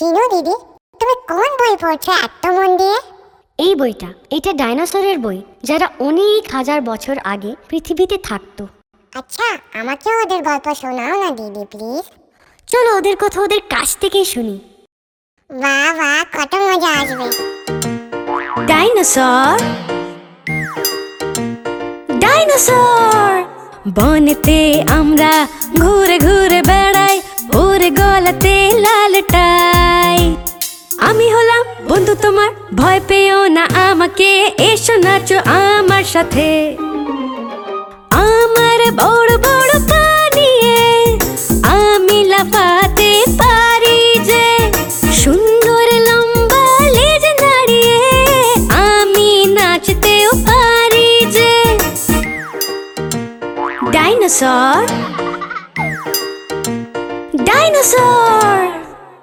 চিনু দিদি তুমি কোন বই পড়ছো এত মন দিয়ে? এই বইটা এটা ডাইনোসরের বই যারা অনেক হাজার বছর আগে পৃথিবীতে থাকতো। আচ্ছা আমাকেও ওদের গল্প শোনাও না দিদি প্লিজ চলো ওদের কথা ওদের কাছ থেকেই শুনি। বাহ বাহ কত মজা আসবে। ডাইনোসর! ডাইনোসর! বনেতে আমরা ঘুরে ঘুরে বেড়াই। হলাম? বন্ধু তোমার, ভয় পেও না আমাকে। এসো নাচো আমার সাথে। আমার বড় বড় পা নিয়ে আমি লাফাতে পারি যে, সুন্দর লম্বা লেজ নাড়িয়ে আমি নাচতেও পারি যে। ডাইনোসর। ডাইনোসর।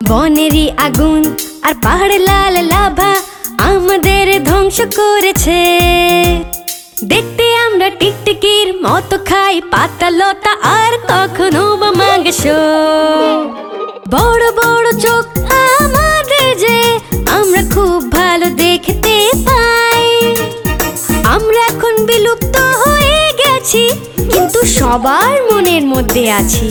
বনেরই আগুন আর পাহাড়ে লাল লাভা আমাদের ধ্বংস করেছে। দেখতে আমরা টিকটিকির মতো খাই, পাতা লতা আর কখনো বা মাংস। বড় বড় চোখ আমাদের যে আমরা খুব ভালো দেখতে পাই। আমরা এখন বিলুপ্ত হয়ে গেছি, কিন্তু সবার মনের মধ্যে আছি।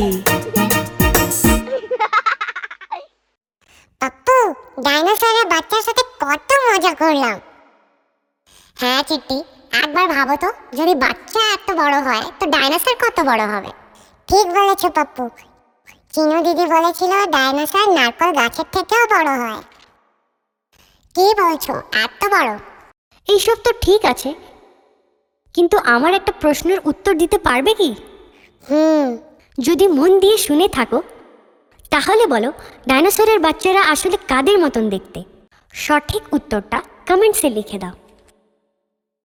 ডাইনোসরের বাচ্চার সাথে কত মজা করলাম। হ্যাঁ চিট্টি একবার ভাবো তো যদি বাচ্চা এত বড় হয় তো ডাইনোসর কত বড় হবে? ঠিক বলেছ পাপ্পু। চিনু দিদি বলেছিল ডাইনোসর নারকল গাছের থেকেও বড় হয়। কি বলছো এত বড়? এইসব তো ঠিক আছে। কিন্তু আমার একটা প্রশ্নের উত্তর দিতে পারবে কি? হুম। যদি মন দিয়ে শুনে থাকো তাহলে বলো ডাইনোসরের বাচ্চারা আসলে কাদের মতন দেখতে? সঠিক উত্তরটা কমেন্টসে লিখে দাও।